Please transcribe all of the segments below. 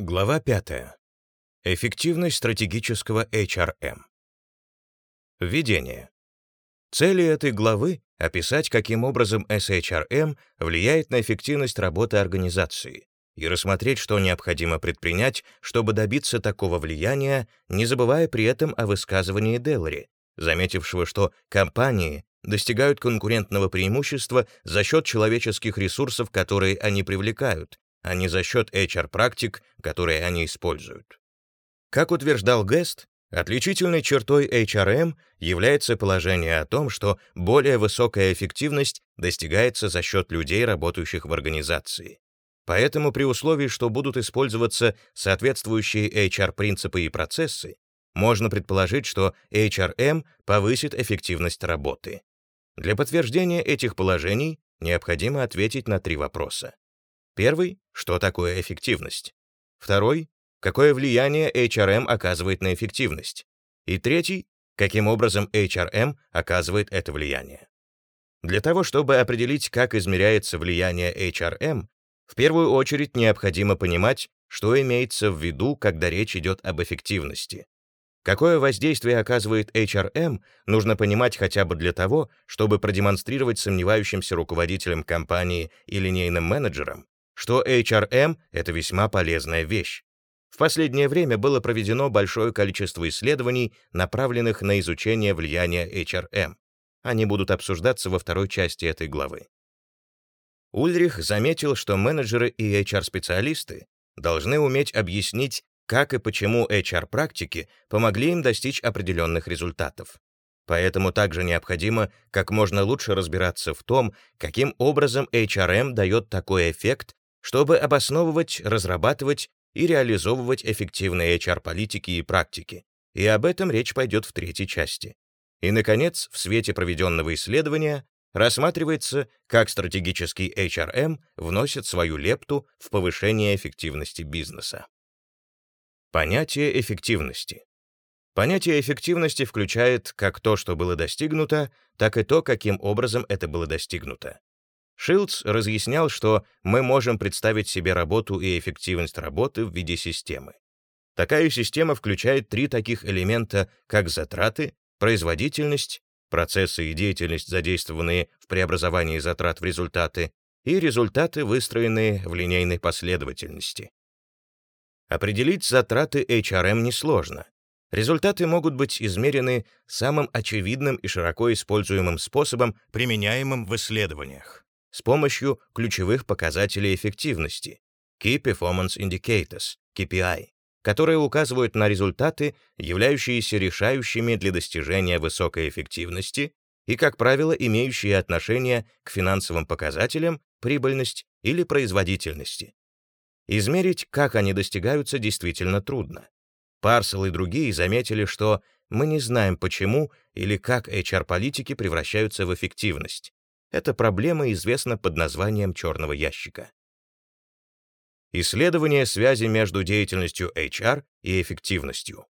Глава 5. Эффективность стратегического HRM. Введение. Цели этой главы — описать, каким образом SHRM влияет на эффективность работы организации и рассмотреть, что необходимо предпринять, чтобы добиться такого влияния, не забывая при этом о высказывании Делари, заметившего, что компании достигают конкурентного преимущества за счет человеческих ресурсов, которые они привлекают, а не за счет HR-практик, которые они используют. Как утверждал Гест, отличительной чертой HRM является положение о том, что более высокая эффективность достигается за счет людей, работающих в организации. Поэтому при условии, что будут использоваться соответствующие HR-принципы и процессы, можно предположить, что HRM повысит эффективность работы. Для подтверждения этих положений необходимо ответить на три вопроса. Первый — что такое эффективность? Второй — какое влияние HRM оказывает на эффективность? И третий — каким образом HRM оказывает это влияние? Для того, чтобы определить, как измеряется влияние HRM, в первую очередь необходимо понимать, что имеется в виду, когда речь идет об эффективности. Какое воздействие оказывает HRM, нужно понимать хотя бы для того, чтобы продемонстрировать сомневающимся руководителям компании и линейным менеджерам, что HRM — это весьма полезная вещь. В последнее время было проведено большое количество исследований, направленных на изучение влияния HRM. Они будут обсуждаться во второй части этой главы. Ульрих заметил, что менеджеры и HR-специалисты должны уметь объяснить, как и почему HR-практики помогли им достичь определенных результатов. Поэтому также необходимо как можно лучше разбираться в том, каким образом HRM дает такой эффект чтобы обосновывать, разрабатывать и реализовывать эффективные HR-политики и практики. И об этом речь пойдет в третьей части. И, наконец, в свете проведенного исследования рассматривается, как стратегический HRM вносит свою лепту в повышение эффективности бизнеса. Понятие эффективности. Понятие эффективности включает как то, что было достигнуто, так и то, каким образом это было достигнуто. Шилдс разъяснял, что мы можем представить себе работу и эффективность работы в виде системы. Такая система включает три таких элемента, как затраты, производительность, процессы и деятельность, задействованные в преобразовании затрат в результаты, и результаты, выстроенные в линейной последовательности. Определить затраты HRM несложно. Результаты могут быть измерены самым очевидным и широко используемым способом, применяемым в исследованиях с помощью ключевых показателей эффективности Key Performance Indicators, KPI, которые указывают на результаты, являющиеся решающими для достижения высокой эффективности и, как правило, имеющие отношение к финансовым показателям, прибыльность или производительности. Измерить, как они достигаются, действительно трудно. Парсел и другие заметили, что мы не знаем, почему или как HR-политики превращаются в эффективность. Эта проблема известна под названием черного ящика. Исследование связи между деятельностью HR и эффективностью.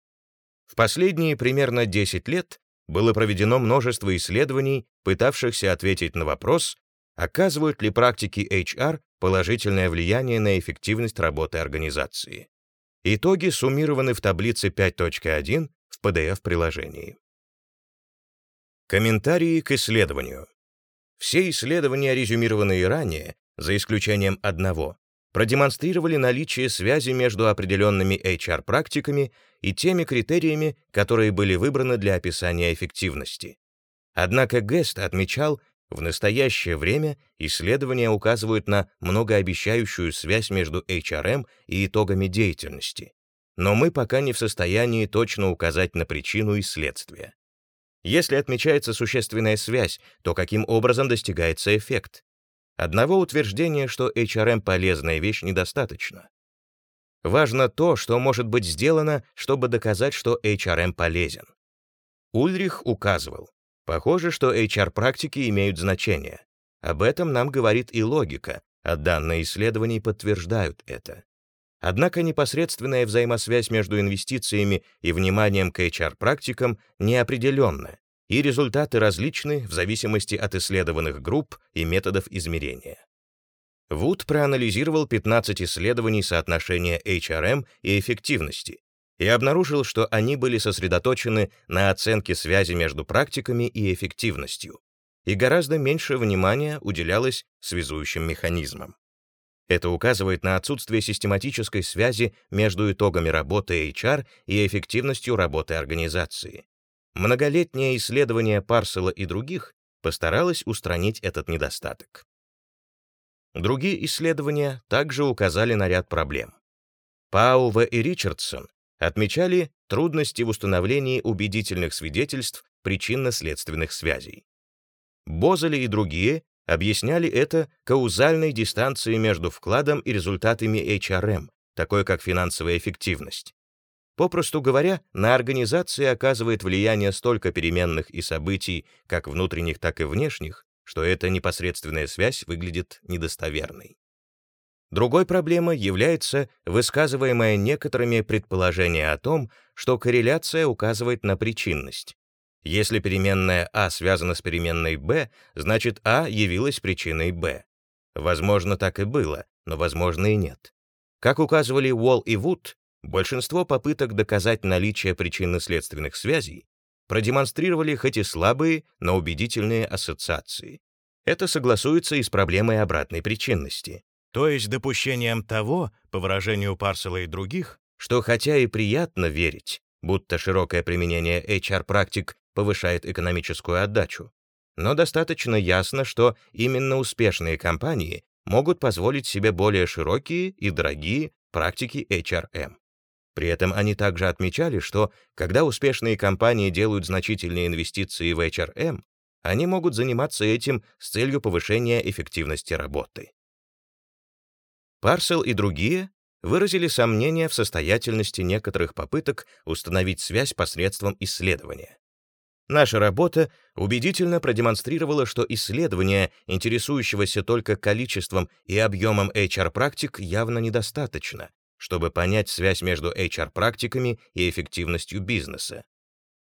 В последние примерно 10 лет было проведено множество исследований, пытавшихся ответить на вопрос, оказывают ли практики HR положительное влияние на эффективность работы организации. Итоги суммированы в таблице 5.1 в PDF-приложении. Комментарии к исследованию. Все исследования, резюмированные ранее, за исключением одного, продемонстрировали наличие связи между определенными HR-практиками и теми критериями, которые были выбраны для описания эффективности. Однако Гест отмечал, в настоящее время исследования указывают на многообещающую связь между HRM и итогами деятельности. Но мы пока не в состоянии точно указать на причину и следствие. Если отмечается существенная связь, то каким образом достигается эффект? Одного утверждения, что HRM полезная вещь, недостаточно. Важно то, что может быть сделано, чтобы доказать, что HRM полезен. Ульрих указывал, похоже, что HR-практики имеют значение. Об этом нам говорит и логика, а данные исследований подтверждают это. Однако непосредственная взаимосвязь между инвестициями и вниманием к HR-практикам неопределенна, и результаты различны в зависимости от исследованных групп и методов измерения. Вуд проанализировал 15 исследований соотношения HRM и эффективности и обнаружил, что они были сосредоточены на оценке связи между практиками и эффективностью, и гораздо меньше внимания уделялось связующим механизмам. Это указывает на отсутствие систематической связи между итогами работы HR и эффективностью работы организации. Многолетнее исследование Парсела и других постаралось устранить этот недостаток. Другие исследования также указали на ряд проблем. Паува и Ричардсон отмечали трудности в установлении убедительных свидетельств причинно-следственных связей. Бозели и другие объясняли это каузальной дистанцией между вкладом и результатами HRM, такой как финансовая эффективность. Попросту говоря, на организации оказывает влияние столько переменных и событий, как внутренних, так и внешних, что эта непосредственная связь выглядит недостоверной. Другой проблемой является высказываемое некоторыми предположение о том, что корреляция указывает на причинность. Если переменная А связана с переменной b, значит А явилась причиной b. Возможно, так и было, но возможно и нет. Как указывали Уолл и Вуд, большинство попыток доказать наличие причинно-следственных связей продемонстрировали хоть и слабые, но убедительные ассоциации. Это согласуется и с проблемой обратной причинности, то есть допущением того, по выражению Парсела и других, что хотя и приятно верить, будто широкое применение HR-практик повышает экономическую отдачу, но достаточно ясно, что именно успешные компании могут позволить себе более широкие и дорогие практики HRM. При этом они также отмечали, что когда успешные компании делают значительные инвестиции в HRM, они могут заниматься этим с целью повышения эффективности работы. Парсел и другие выразили сомнения в состоятельности некоторых попыток установить связь посредством исследования. Наша работа убедительно продемонстрировала, что исследования, интересующегося только количеством и объемом HR-практик, явно недостаточно, чтобы понять связь между HR-практиками и эффективностью бизнеса.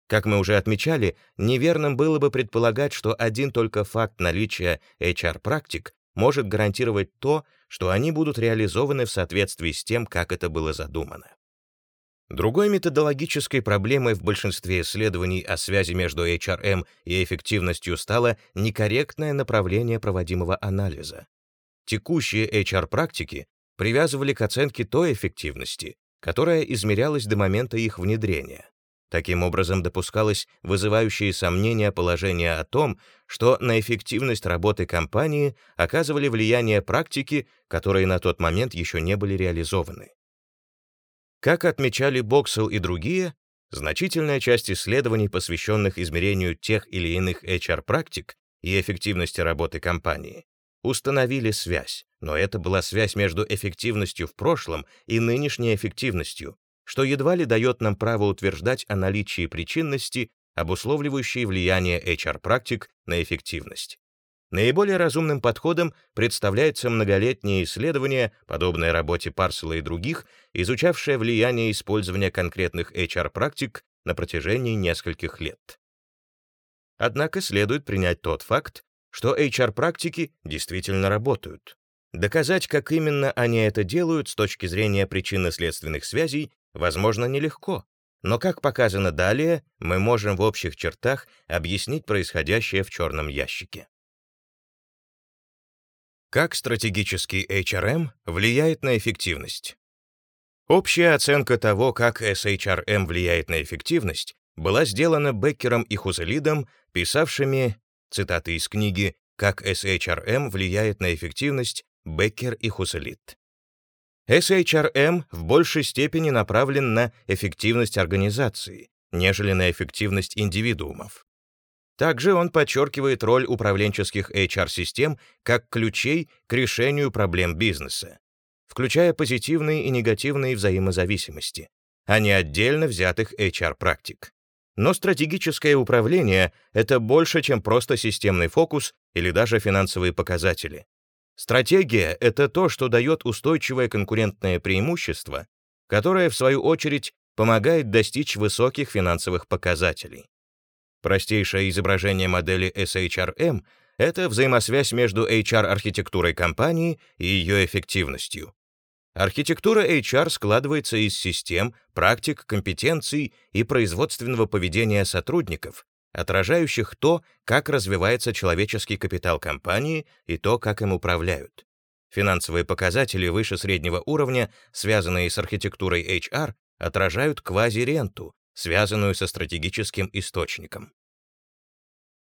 Как мы уже отмечали, неверным было бы предполагать, что один только факт наличия HR-практик может гарантировать то, что они будут реализованы в соответствии с тем, как это было задумано. Другой методологической проблемой в большинстве исследований о связи между HRM и эффективностью стало некорректное направление проводимого анализа. Текущие HR-практики привязывали к оценке той эффективности, которая измерялась до момента их внедрения. Таким образом, допускалось вызывающее сомнения положение о том, что на эффективность работы компании оказывали влияние практики, которые на тот момент еще не были реализованы. Как отмечали Боксел и другие, значительная часть исследований, посвященных измерению тех или иных HR-практик и эффективности работы компании, установили связь, но это была связь между эффективностью в прошлом и нынешней эффективностью, что едва ли дает нам право утверждать о наличии причинности, обусловливающей влияние HR-практик на эффективность. Наиболее разумным подходом представляется многолетнее исследование, подобное работе Парсела и других, изучавшее влияние использования конкретных HR-практик на протяжении нескольких лет. Однако следует принять тот факт, что HR-практики действительно работают. Доказать, как именно они это делают с точки зрения причинно-следственных связей, возможно, нелегко. Но, как показано далее, мы можем в общих чертах объяснить происходящее в черном ящике. Как стратегический HRM влияет на эффективность? Общая оценка того, как SHRM влияет на эффективность, была сделана Беккером и Хузелидом, писавшими, цитаты из книги «Как SHRM влияет на эффективность» Беккер и Хузелид. SHRM в большей степени направлен на эффективность организации, нежели на эффективность индивидуумов. Также он подчеркивает роль управленческих HR-систем как ключей к решению проблем бизнеса, включая позитивные и негативные взаимозависимости, а не отдельно взятых HR-практик. Но стратегическое управление — это больше, чем просто системный фокус или даже финансовые показатели. Стратегия — это то, что дает устойчивое конкурентное преимущество, которое, в свою очередь, помогает достичь высоких финансовых показателей. Простейшее изображение модели SHRM — это взаимосвязь между HR-архитектурой компании и ее эффективностью. Архитектура HR складывается из систем, практик, компетенций и производственного поведения сотрудников, отражающих то, как развивается человеческий капитал компании и то, как им управляют. Финансовые показатели выше среднего уровня, связанные с архитектурой HR, отражают квазиренту, связанную со стратегическим источником.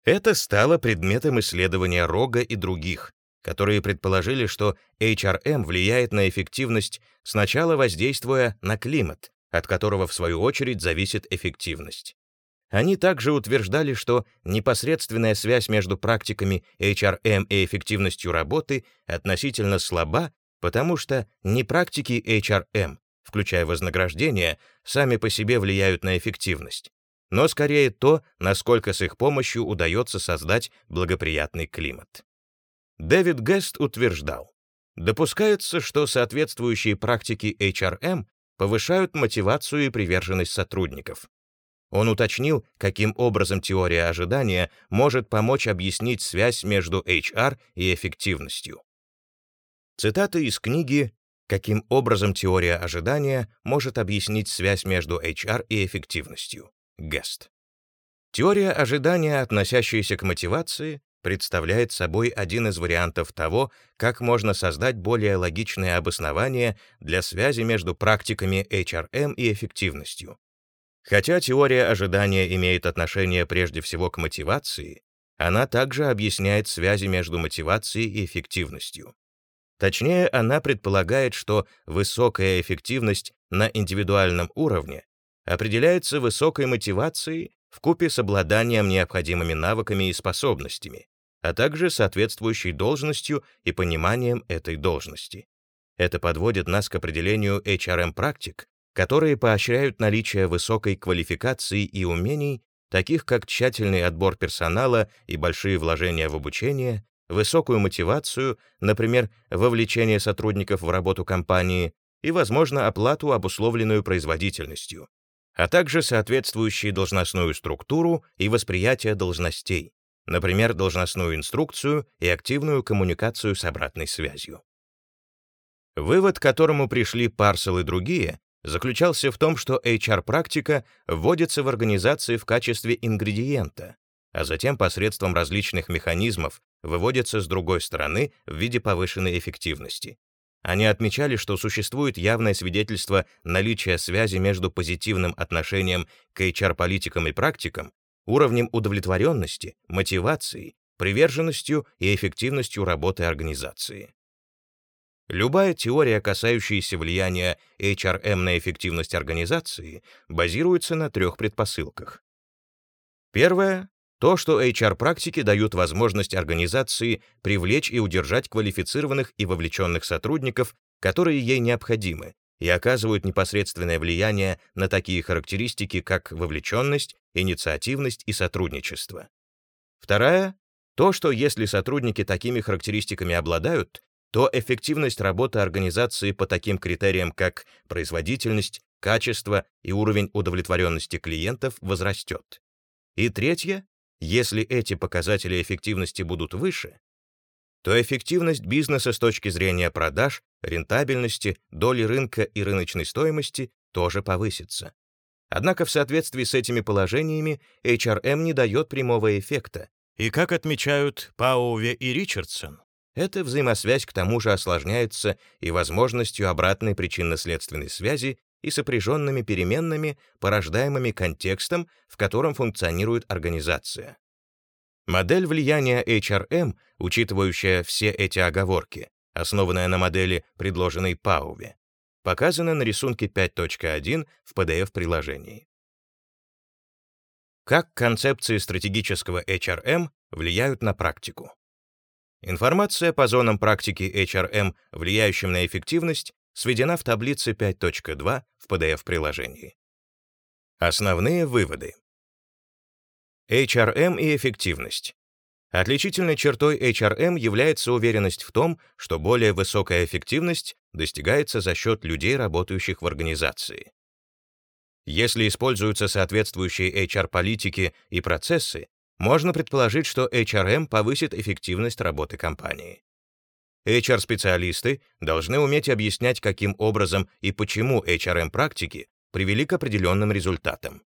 Это стало предметом исследования Рога и других, которые предположили, что HRM влияет на эффективность, сначала воздействуя на климат, от которого, в свою очередь, зависит эффективность. Они также утверждали, что непосредственная связь между практиками HRM и эффективностью работы относительно слаба, потому что не практики HRM, включая вознаграждение, сами по себе влияют на эффективность, но скорее то, насколько с их помощью удается создать благоприятный климат. Дэвид Гест утверждал, допускается, что соответствующие практики HRM повышают мотивацию и приверженность сотрудников, он уточнил, каким образом теория ожидания может помочь объяснить связь между HR и эффективностью. Цитата из книги «Каким образом теория ожидания может объяснить связь между HR и эффективностью» Гест. Теория ожидания, относящаяся к мотивации, представляет собой один из вариантов того, как можно создать более логичное обоснование для связи между практиками HRM и эффективностью, Хотя теория ожидания имеет отношение прежде всего к мотивации, она также объясняет связи между мотивацией и эффективностью. Точнее, она предполагает, что высокая эффективность на индивидуальном уровне определяется высокой мотивацией в купе с обладанием необходимыми навыками и способностями, а также соответствующей должностью и пониманием этой должности. Это подводит нас к определению HRM-практик которые поощряют наличие высокой квалификации и умений, таких как тщательный отбор персонала и большие вложения в обучение, высокую мотивацию, например, вовлечение сотрудников в работу компании и, возможно, оплату, обусловленную производительностью, а также соответствующие должностную структуру и восприятие должностей, например, должностную инструкцию и активную коммуникацию с обратной связью. Вывод, к которому пришли Парсел и другие, заключался в том, что HR-практика вводится в организации в качестве ингредиента, а затем посредством различных механизмов выводится с другой стороны в виде повышенной эффективности. Они отмечали, что существует явное свидетельство наличия связи между позитивным отношением к HR-политикам и практикам, уровнем удовлетворенности, мотивацией, приверженностью и эффективностью работы организации. Любая теория, касающаяся влияния HRM на эффективность организации, базируется на трех предпосылках. Первое — то, что HR-практики дают возможность организации привлечь и удержать квалифицированных и вовлеченных сотрудников, которые ей необходимы, и оказывают непосредственное влияние на такие характеристики, как вовлеченность, инициативность и сотрудничество. Вторая — то, что если сотрудники такими характеристиками обладают, то эффективность работы организации по таким критериям, как производительность, качество и уровень удовлетворенности клиентов возрастет. И третье, если эти показатели эффективности будут выше, то эффективность бизнеса с точки зрения продаж, рентабельности, доли рынка и рыночной стоимости тоже повысится. Однако в соответствии с этими положениями HRM не дает прямого эффекта. И как отмечают Пауве и Ричардсон, эта взаимосвязь к тому же осложняется и возможностью обратной причинно-следственной связи и сопряженными переменными, порождаемыми контекстом, в котором функционирует организация. Модель влияния HRM, учитывающая все эти оговорки, основанная на модели, предложенной Пауве, показана на рисунке 5.1 в PDF-приложении. Как концепции стратегического HRM влияют на практику? Информация по зонам практики HRM, влияющим на эффективность, сведена в таблице 5.2 в PDF-приложении. Основные выводы. HRM и эффективность. Отличительной чертой HRM является уверенность в том, что более высокая эффективность достигается за счет людей, работающих в организации. Если используются соответствующие HR-политики и процессы, можно предположить, что HRM повысит эффективность работы компании. HR-специалисты должны уметь объяснять, каким образом и почему HRM-практики привели к определенным результатам.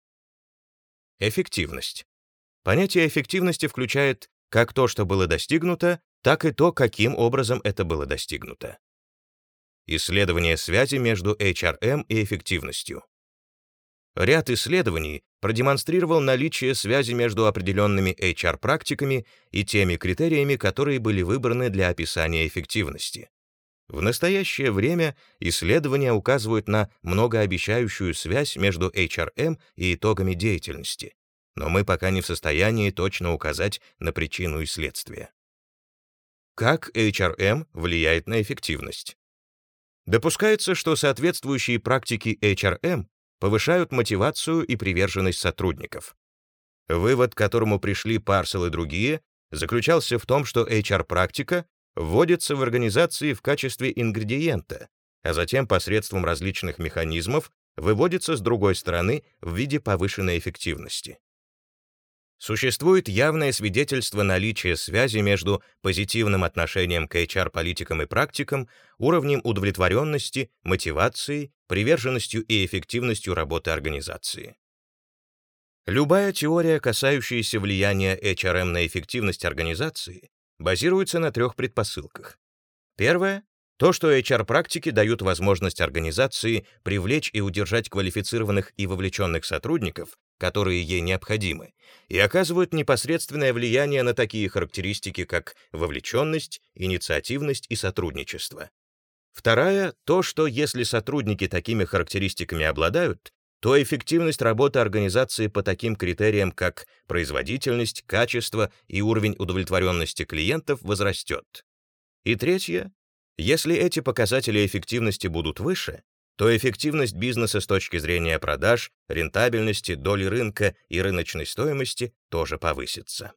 Эффективность. Понятие эффективности включает как то, что было достигнуто, так и то, каким образом это было достигнуто. Исследование связи между HRM и эффективностью. Ряд исследований продемонстрировал наличие связи между определенными HR-практиками и теми критериями, которые были выбраны для описания эффективности. В настоящее время исследования указывают на многообещающую связь между HRM и итогами деятельности, но мы пока не в состоянии точно указать на причину и следствие. Как HRM влияет на эффективность? Допускается, что соответствующие практики HRM повышают мотивацию и приверженность сотрудников. Вывод, к которому пришли Парсел и другие, заключался в том, что HR-практика вводится в организации в качестве ингредиента, а затем посредством различных механизмов выводится с другой стороны в виде повышенной эффективности. Существует явное свидетельство наличия связи между позитивным отношением к HR-политикам и практикам, уровнем удовлетворенности, мотивацией, приверженностью и эффективностью работы организации. Любая теория, касающаяся влияния HRM на эффективность организации, базируется на трех предпосылках. Первое — то, что HR-практики дают возможность организации привлечь и удержать квалифицированных и вовлеченных сотрудников, которые ей необходимы, и оказывают непосредственное влияние на такие характеристики, как вовлеченность, инициативность и сотрудничество. Вторая — то, что если сотрудники такими характеристиками обладают, то эффективность работы организации по таким критериям, как производительность, качество и уровень удовлетворенности клиентов возрастет. И третье — если эти показатели эффективности будут выше, то эффективность бизнеса с точки зрения продаж, рентабельности, доли рынка и рыночной стоимости тоже повысится.